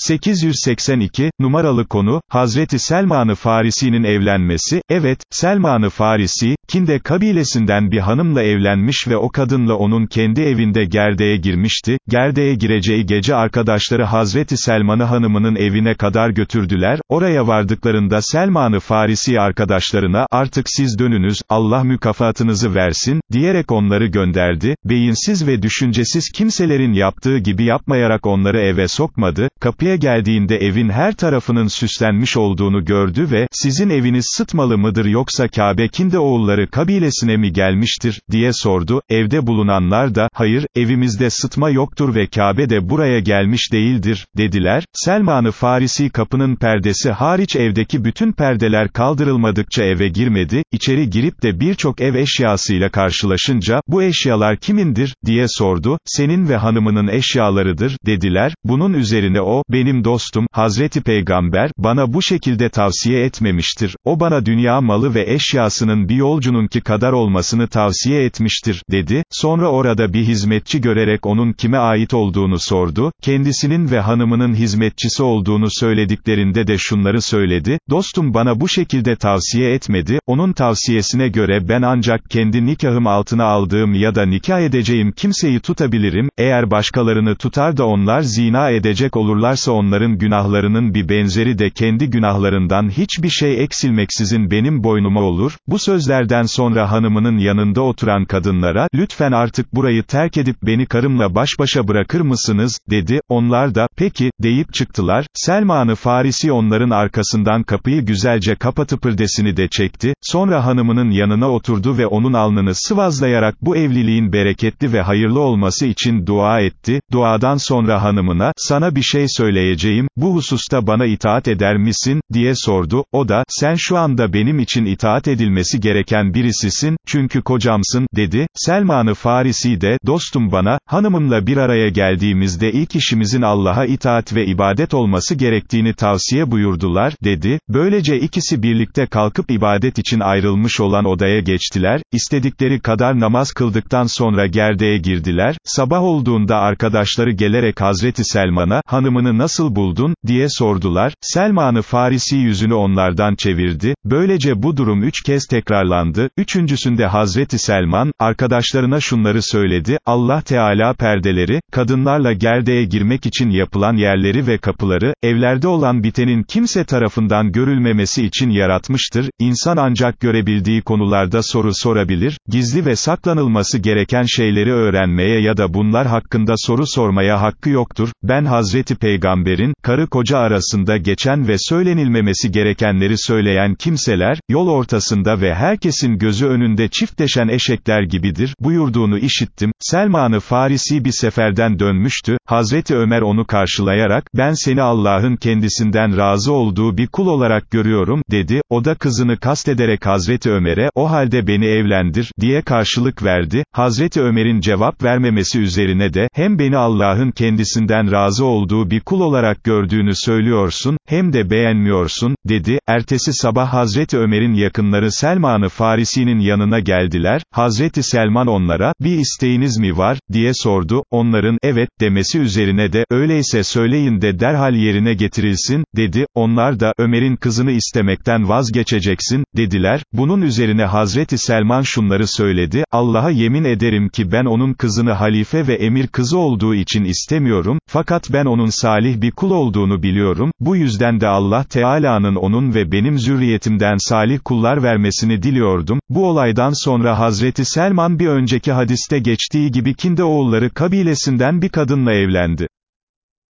882, numaralı konu, Hazreti Selman-ı Farisi'nin evlenmesi, evet, Selman-ı Farisi, Kinde kabilesinden bir hanımla evlenmiş ve o kadınla onun kendi evinde gerdeğe girmişti, gerdeğe gireceği gece arkadaşları Hazreti Selman'ı hanımının evine kadar götürdüler, oraya vardıklarında Selman-ı Farisi arkadaşlarına, artık siz dönünüz, Allah mükafatınızı versin, diyerek onları gönderdi, beyinsiz ve düşüncesiz kimselerin yaptığı gibi yapmayarak onları eve sokmadı, kapıya Buraya geldiğinde evin her tarafının süslenmiş olduğunu gördü ve, sizin eviniz sıtmalı mıdır yoksa Kabe Kinde oğulları kabilesine mi gelmiştir, diye sordu, evde bulunanlar da, hayır, evimizde sıtma yoktur ve Kabe de buraya gelmiş değildir, dediler, Selman-ı Farisi kapının perdesi hariç evdeki bütün perdeler kaldırılmadıkça eve girmedi, içeri girip de birçok ev eşyasıyla karşılaşınca, bu eşyalar kimindir, diye sordu, senin ve hanımının eşyalarıdır, dediler, bunun üzerine o, benim dostum, Hazreti Peygamber, bana bu şekilde tavsiye etmemiştir, o bana dünya malı ve eşyasının bir yolcununki kadar olmasını tavsiye etmiştir, dedi, sonra orada bir hizmetçi görerek onun kime ait olduğunu sordu, kendisinin ve hanımının hizmetçisi olduğunu söylediklerinde de şunları söyledi, dostum bana bu şekilde tavsiye etmedi, onun tavsiyesine göre ben ancak kendi nikahım altına aldığım ya da nikah edeceğim kimseyi tutabilirim, eğer başkalarını tutar da onlar zina edecek olurlarsa yoksa onların günahlarının bir benzeri de kendi günahlarından hiçbir şey eksilmeksizin benim boynuma olur, bu sözlerden sonra hanımının yanında oturan kadınlara, lütfen artık burayı terk edip beni karımla baş başa bırakır mısınız, dedi, onlar da, peki, deyip çıktılar, Selman-ı Farisi onların arkasından kapıyı güzelce kapatıp pırdesini de çekti, sonra hanımının yanına oturdu ve onun alnını sıvazlayarak bu evliliğin bereketli ve hayırlı olması için dua etti, duadan sonra hanımına, sana bir şey söyle söyleyeceğim, bu hususta bana itaat eder misin, diye sordu, o da, sen şu anda benim için itaat edilmesi gereken birisisin, çünkü kocamsın, dedi, Selman-ı Farisi de, dostum bana, hanımımla bir araya geldiğimizde ilk işimizin Allah'a itaat ve ibadet olması gerektiğini tavsiye buyurdular, dedi, böylece ikisi birlikte kalkıp ibadet için ayrılmış olan odaya geçtiler, istedikleri kadar namaz kıldıktan sonra gerdeğe girdiler, sabah olduğunda arkadaşları gelerek Hazreti Selman'a, hanımını nasıl buldun, diye sordular, Selman-ı Farisi yüzünü onlardan çevirdi, böylece bu durum üç kez tekrarlandı, üçüncüsünde Hazreti Selman, arkadaşlarına şunları söyledi, Allah Teala perdeleri, kadınlarla gerdeğe girmek için yapılan yerleri ve kapıları, evlerde olan bitenin kimse tarafından görülmemesi için yaratmıştır, İnsan ancak görebildiği konularda soru sorabilir, gizli ve saklanılması gereken şeyleri öğrenmeye ya da bunlar hakkında soru sormaya hakkı yoktur, ben Hazreti Peygamber, peygamberin, karı koca arasında geçen ve söylenilmemesi gerekenleri söyleyen kimseler, yol ortasında ve herkesin gözü önünde çiftleşen eşekler gibidir, buyurduğunu işittim, Selman-ı Farisi bir seferden dönmüştü, Hazreti Ömer onu karşılayarak, ben seni Allah'ın kendisinden razı olduğu bir kul olarak görüyorum, dedi, o da kızını kastederek Hazreti Ömer'e, o halde beni evlendir, diye karşılık verdi, Hazreti Ömer'in cevap vermemesi üzerine de, hem beni Allah'ın kendisinden razı olduğu bir kul olarak gördüğünü söylüyorsun, hem de beğenmiyorsun, dedi, ertesi sabah Hazreti Ömer'in yakınları Selman-ı Farisi'nin yanına geldiler, Hazreti Selman onlara, bir isteğiniz mi var, diye sordu, onların, evet, demesi üzerine de, öyleyse söyleyin de derhal yerine getirilsin, dedi, onlar da, Ömer'in kızını istemekten vazgeçeceksin, dediler, bunun üzerine Hazreti Selman şunları söyledi, Allah'a yemin ederim ki ben onun kızını halife ve emir kızı olduğu için istemiyorum, fakat ben onun salih bir kul olduğunu biliyorum, bu yüzden de Allah Teala'nın onun ve benim zürriyetimden salih kullar vermesini diliyordum, bu olaydan sonra Hazreti Selman bir önceki hadiste geçtiği gibi Kinde oğulları kabilesinden bir kadınla evlendi.